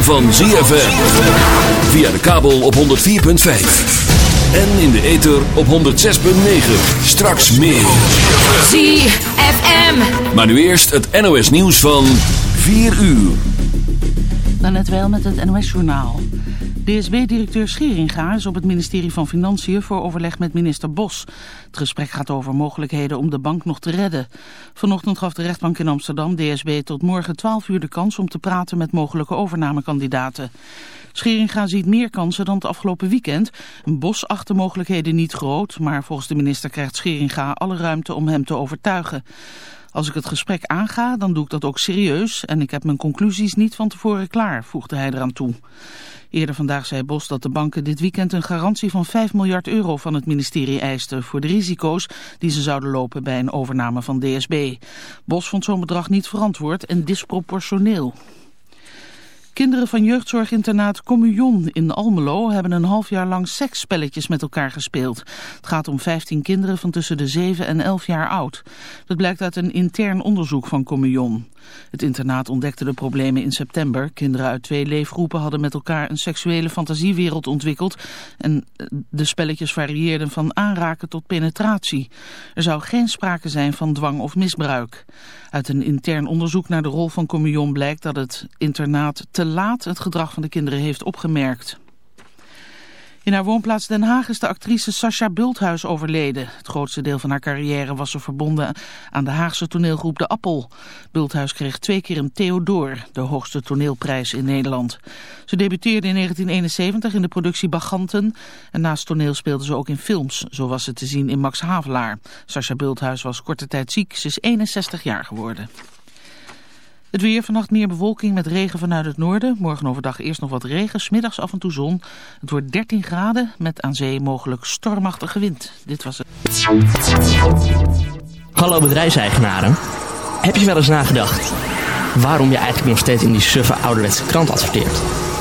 Ritme van ZFM. Via de kabel op 104.5. En in de ether op 106.9. Straks meer. ZFM. Maar nu eerst het NOS nieuws van 4 uur. Dan net wel met het NOS-journaal. De DSB-directeur Scheringa is op het ministerie van Financiën voor overleg met minister Bos. Het gesprek gaat over mogelijkheden om de bank nog te redden. Vanochtend gaf de rechtbank in Amsterdam DSB tot morgen 12 uur de kans om te praten met mogelijke overnamekandidaten. Scheringa ziet meer kansen dan het afgelopen weekend. Bos acht de mogelijkheden niet groot, maar volgens de minister krijgt Scheringa alle ruimte om hem te overtuigen. Als ik het gesprek aanga, dan doe ik dat ook serieus en ik heb mijn conclusies niet van tevoren klaar, voegde hij eraan toe. Eerder vandaag zei Bos dat de banken dit weekend een garantie van 5 miljard euro van het ministerie eisten voor de risico's die ze zouden lopen bij een overname van DSB. Bos vond zo'n bedrag niet verantwoord en disproportioneel. Kinderen van jeugdzorginternaat Communion in Almelo hebben een half jaar lang seksspelletjes met elkaar gespeeld. Het gaat om 15 kinderen van tussen de 7 en 11 jaar oud. Dat blijkt uit een intern onderzoek van Communion. Het internaat ontdekte de problemen in september. Kinderen uit twee leefgroepen hadden met elkaar een seksuele fantasiewereld ontwikkeld. En de spelletjes varieerden van aanraken tot penetratie. Er zou geen sprake zijn van dwang of misbruik. Uit een intern onderzoek naar de rol van Communion blijkt dat het internaat te laat het gedrag van de kinderen heeft opgemerkt. In haar woonplaats Den Haag is de actrice Sascha Bulthuis overleden. Het grootste deel van haar carrière was ze verbonden aan de Haagse toneelgroep De Appel. Bulthuis kreeg twee keer een Theodor, de hoogste toneelprijs in Nederland. Ze debuteerde in 1971 in de productie Baganten. En naast toneel speelde ze ook in films. Zo was ze te zien in Max Havelaar. Sascha Bulthuis was korte tijd ziek. Ze is 61 jaar geworden. Het weer, vannacht meer bewolking met regen vanuit het noorden. Morgen overdag eerst nog wat regen, smiddags af en toe zon. Het wordt 13 graden met aan zee mogelijk stormachtige wind. Dit was het. Hallo bedrijfseigenaren. Heb je wel eens nagedacht waarom je eigenlijk nog steeds in die suffe ouderwetse krant adverteert?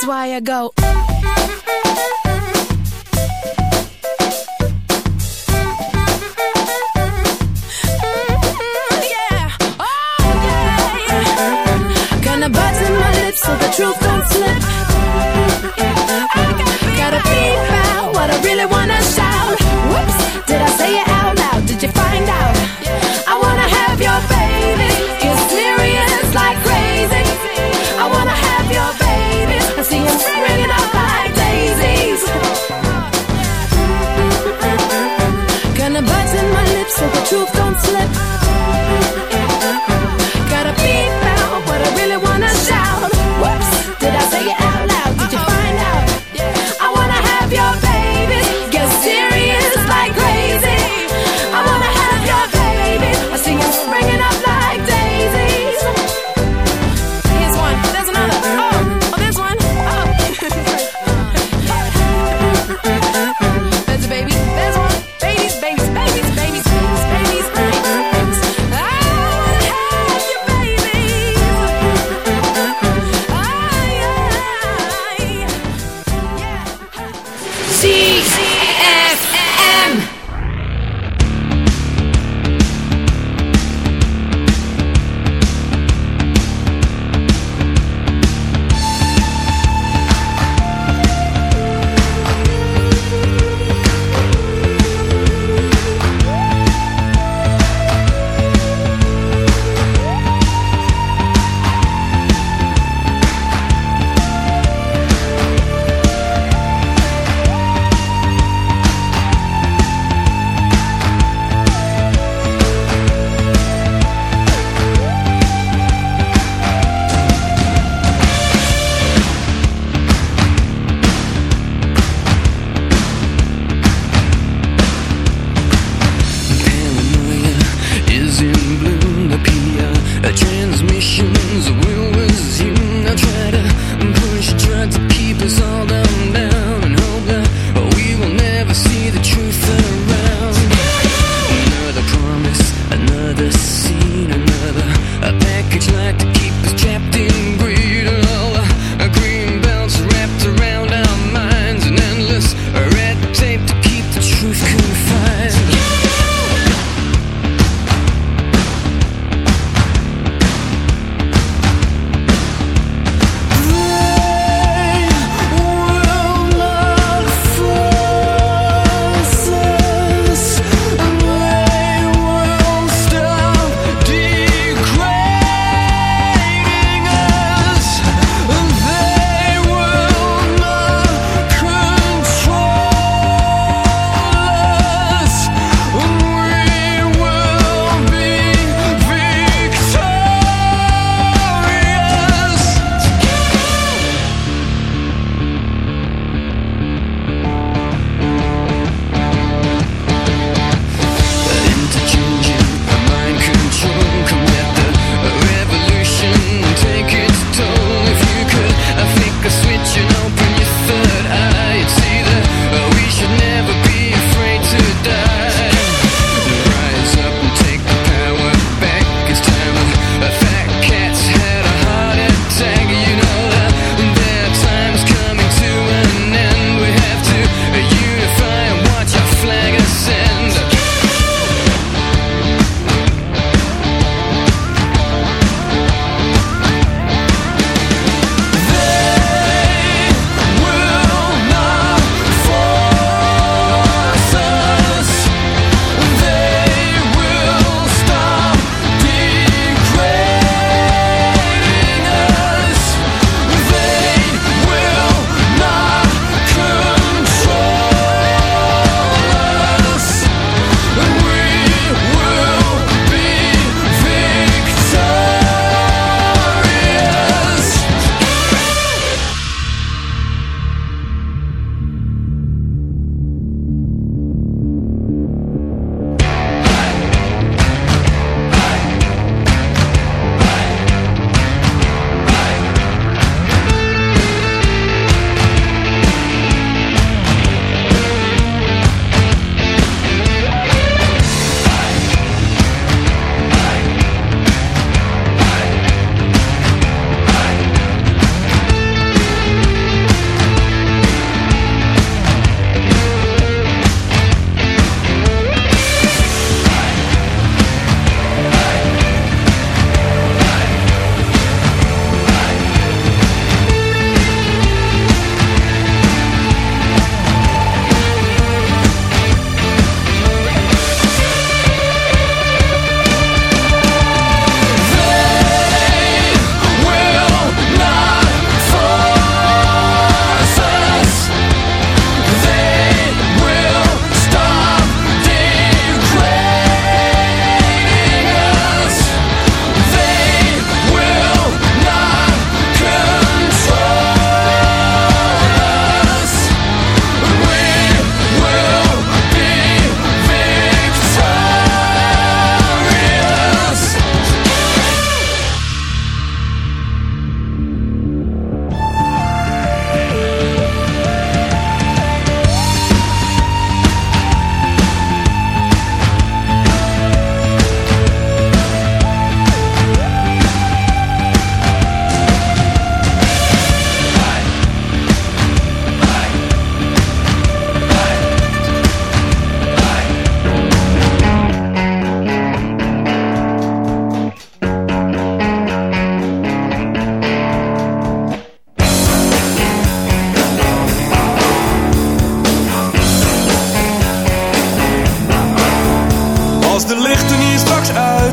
that's why I go. slip.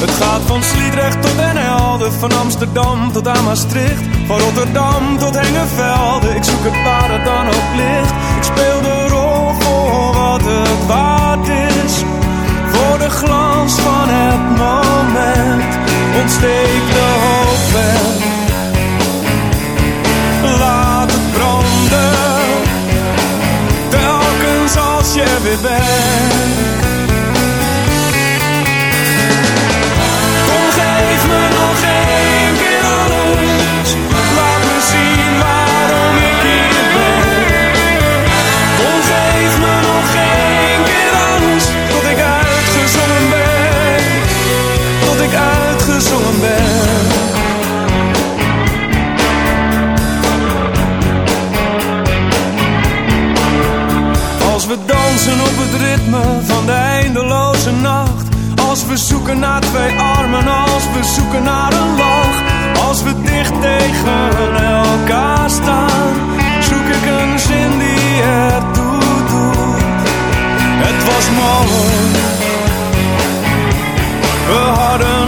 Het gaat van Sliedrecht tot Den Helder, van Amsterdam tot aan Maastricht, van Rotterdam tot Hengevelde. Ik zoek het waar het dan ook ligt. Ik speel de rol voor wat het waard is, voor de glans van het moment. Ontsteek de hoop en laat het branden, telkens als je er weer bent. We dansen op het ritme Als we zoeken naar twee armen, als we zoeken naar een lach. Als we dicht tegen elkaar staan, zoek ik een zin die ertoe doet. Het was mooi, we hadden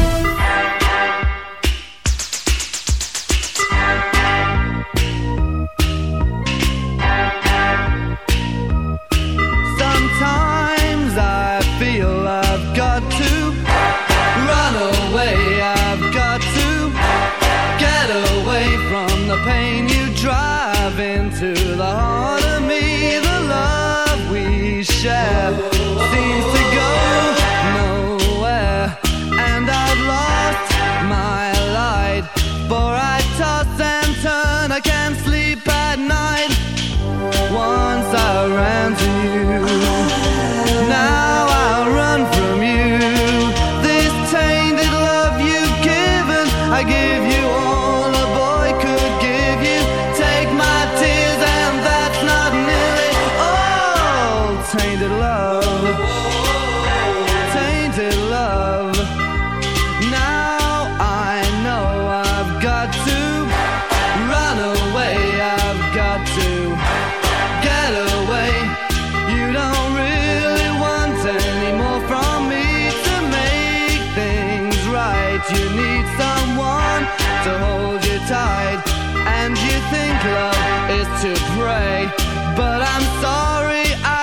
to pray, but I'm sorry I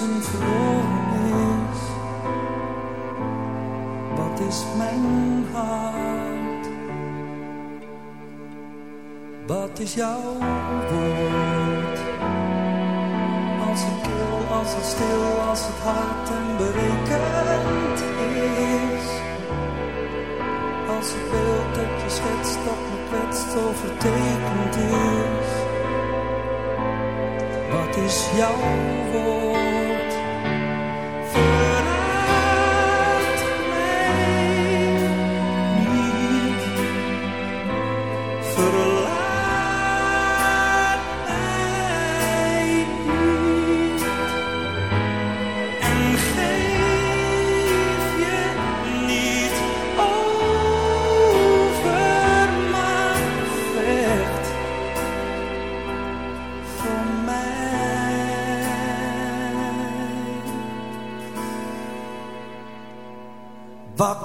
is. Wat is mijn hart? Wat is jouw woord? Als het kil, als het stil, als het hard en berekend is. Als het beeld dat je schetst, dat me kwetst, overtekend is. Is jouw woord?